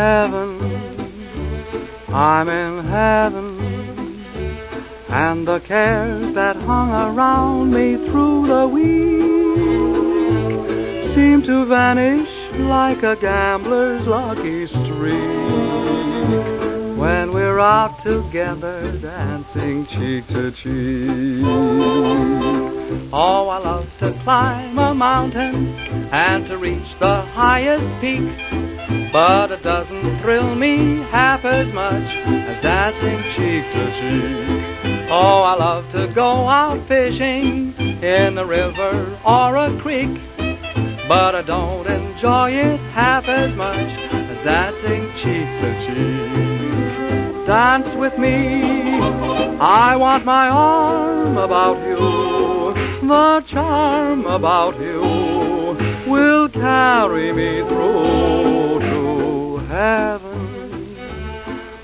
Heaven, I'm in heaven. And the cares that hung around me through the week seem to vanish like a gambler's lucky streak. When we're out together dancing cheek to cheek. Oh, I love to climb a mountain and to reach the highest peak, but it doesn't thrill me half as much as dancing cheek to cheek. Oh, I love to go out fishing in a river or a creek, but I don't enjoy it half as much as dancing cheek to cheek. Dance with me, I want my arm about you, the charm about you will carry me through